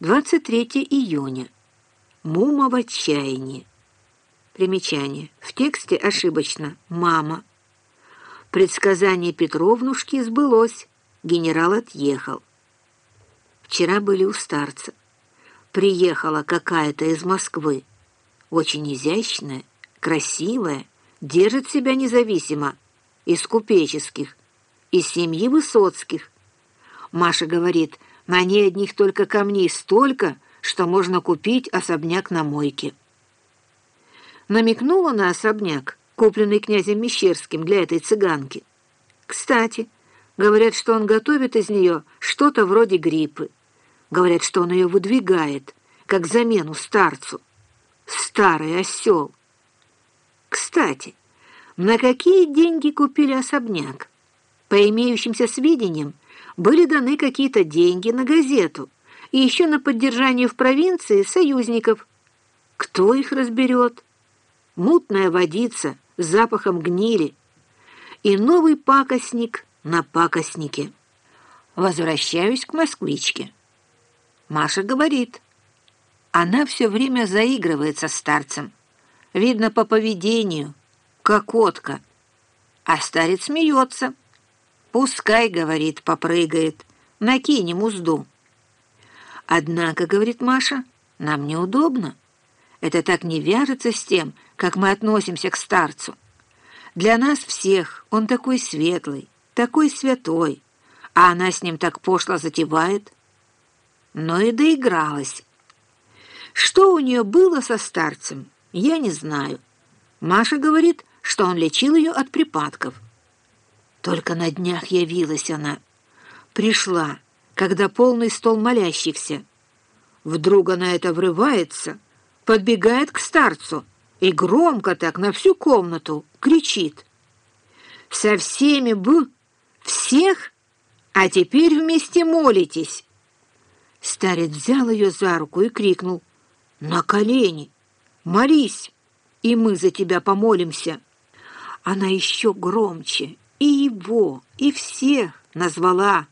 23 июня. Мума в отчаянии. Примечание. В тексте ошибочно «мама». Предсказание Петровнушки сбылось. Генерал отъехал. Вчера были у старца. Приехала какая-то из Москвы. Очень изящная, красивая, держит себя независимо. Из купеческих, из семьи Высоцких. Маша говорит, на ней одних только камней столько, что можно купить особняк на мойке. Намекнула на особняк, купленный князем Мещерским для этой цыганки. Кстати, говорят, что он готовит из нее что-то вроде гриппы. Говорят, что он ее выдвигает, как замену старцу. Старый осел. Кстати, на какие деньги купили особняк? По имеющимся сведениям, были даны какие-то деньги на газету и еще на поддержание в провинции союзников. Кто их разберет? Мутная водица с запахом гнили и новый пакостник на пакостнике. Возвращаюсь к москвичке. Маша говорит. Она все время заигрывает со старцем. Видно по поведению, кокотка. А старец смеется. «Пускай, — говорит, — попрыгает, накинем узду». «Однако, — говорит Маша, — нам неудобно. Это так не вяжется с тем, как мы относимся к старцу. Для нас всех он такой светлый, такой святой, а она с ним так пошло затевает». Но и доигралась. Что у нее было со старцем, я не знаю. Маша говорит, что он лечил ее от припадков. Только на днях явилась она. Пришла, когда полный стол молящихся. Вдруг она это врывается, подбегает к старцу и громко так на всю комнату кричит. «Со всеми бы, всех, а теперь вместе молитесь!» Старец взял ее за руку и крикнул. «На колени! Молись, и мы за тебя помолимся!» Она еще громче и его, и всех назвала.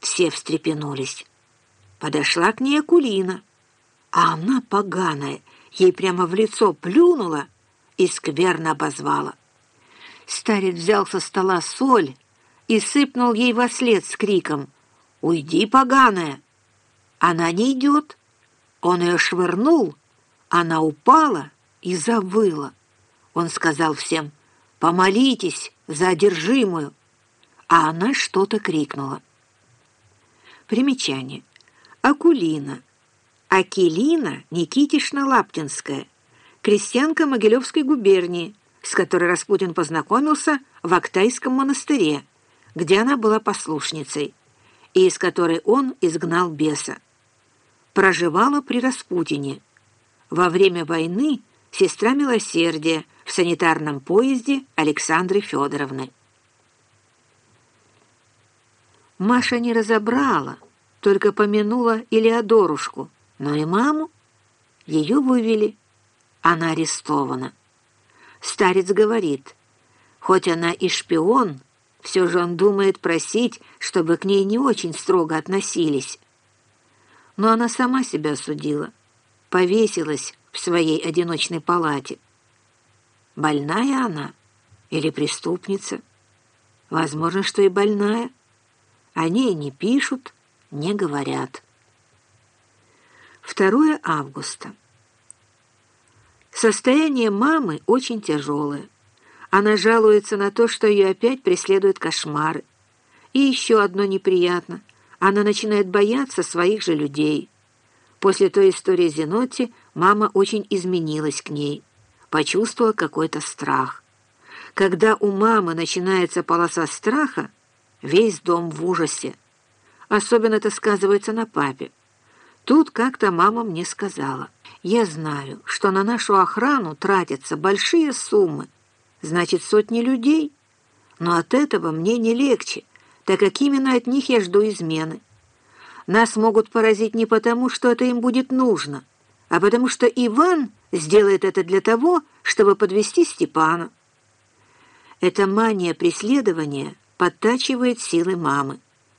Все встрепенулись. Подошла к ней Акулина, а она поганая, ей прямо в лицо плюнула и скверно обозвала. Старец взял со стола соль и сыпнул ей во след с криком «Уйди, поганая!» Она не идет. Он ее швырнул, она упала и завыла. Он сказал всем «Помолитесь!» За одержимую, а она что-то крикнула. Примечание. Акулина. Акелина Никитишна Лаптинская, крестьянка Могилевской губернии, с которой Распутин познакомился в Актайском монастыре, где она была послушницей, и из которой он изгнал беса. Проживала при Распутине. Во время войны сестра милосердия – в санитарном поезде Александры Федоровны. Маша не разобрала, только помянула Илеодорушку, но и маму. Ее вывели. Она арестована. Старец говорит, хоть она и шпион, все же он думает просить, чтобы к ней не очень строго относились. Но она сама себя осудила, повесилась в своей одиночной палате. Больная она или преступница? Возможно, что и больная. О ней не пишут, не говорят. 2 августа. Состояние мамы очень тяжелое. Она жалуется на то, что ее опять преследуют кошмары. И еще одно неприятно. Она начинает бояться своих же людей. После той истории Зенотти мама очень изменилась к ней почувствовала какой-то страх. Когда у мамы начинается полоса страха, весь дом в ужасе. Особенно это сказывается на папе. Тут как-то мама мне сказала, «Я знаю, что на нашу охрану тратятся большие суммы, значит, сотни людей, но от этого мне не легче, так как именно от них я жду измены. Нас могут поразить не потому, что это им будет нужно, а потому что Иван сделает это для того, чтобы подвести Степана. Эта мания преследования подтачивает силы мамы.